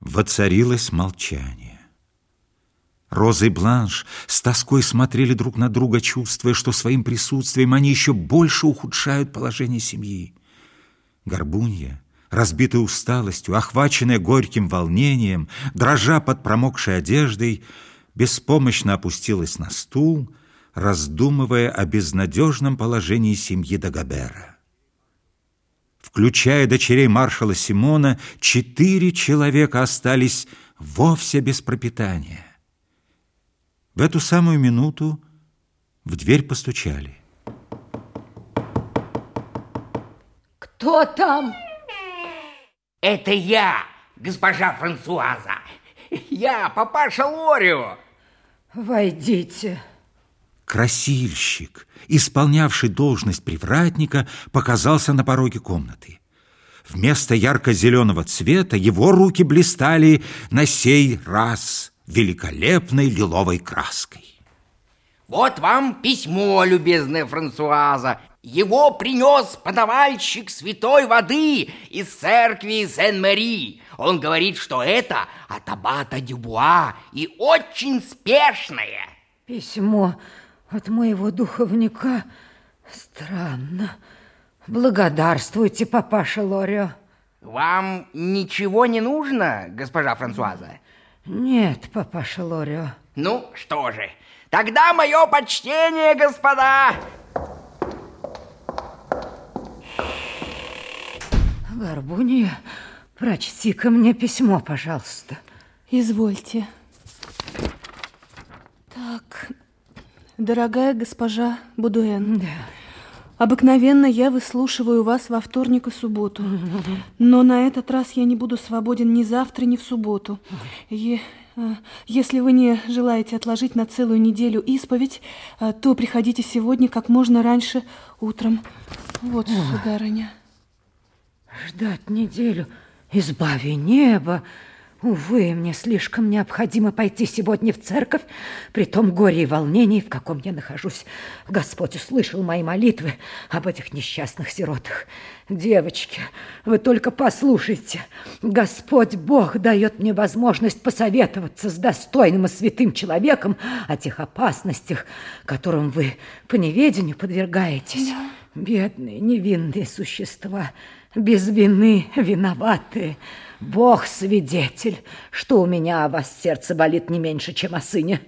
Воцарилось молчание. Роза и Бланш с тоской смотрели друг на друга, чувствуя, что своим присутствием они еще больше ухудшают положение семьи. Горбунья, разбитая усталостью, охваченная горьким волнением, дрожа под промокшей одеждой, беспомощно опустилась на стул, раздумывая о безнадежном положении семьи Дагобера. Включая дочерей маршала Симона, четыре человека остались вовсе без пропитания. В эту самую минуту в дверь постучали. Кто там? Это я, госпожа Франсуаза. Я, папаша Лорио. Войдите. Красильщик, исполнявший должность привратника, показался на пороге комнаты. Вместо ярко-зеленого цвета его руки блистали на сей раз великолепной лиловой краской. Вот вам письмо, любезная Франсуаза. Его принес подавальщик святой воды из церкви Сен-Мари. Он говорит, что это от аббата Дюбуа и очень спешное. Письмо от моего духовника. Странно. Благодарствуйте, папаша Лорио. Вам ничего не нужно, госпожа Франсуаза? Нет, папаша Лорио. Ну, что же, тогда мое почтение, господа. Горбунья, прочти-ка мне письмо, пожалуйста. Извольте. Так, Дорогая госпожа Будуэн, да. обыкновенно я выслушиваю вас во вторник и субботу, но на этот раз я не буду свободен ни завтра, ни в субботу. Е а, если вы не желаете отложить на целую неделю исповедь, а, то приходите сегодня как можно раньше утром. Вот, сударыня. Ждать неделю, избави небо. Увы, мне слишком необходимо пойти сегодня в церковь, при том горе и волнении, в каком я нахожусь. Господь услышал мои молитвы об этих несчастных сиротах. Девочки, вы только послушайте. Господь Бог дает мне возможность посоветоваться с достойным и святым человеком о тех опасностях, которым вы по неведению подвергаетесь. Бедные невинные существа, без вины виноватые. Бог свидетель, что у меня о вас сердце болит не меньше, чем о сыне.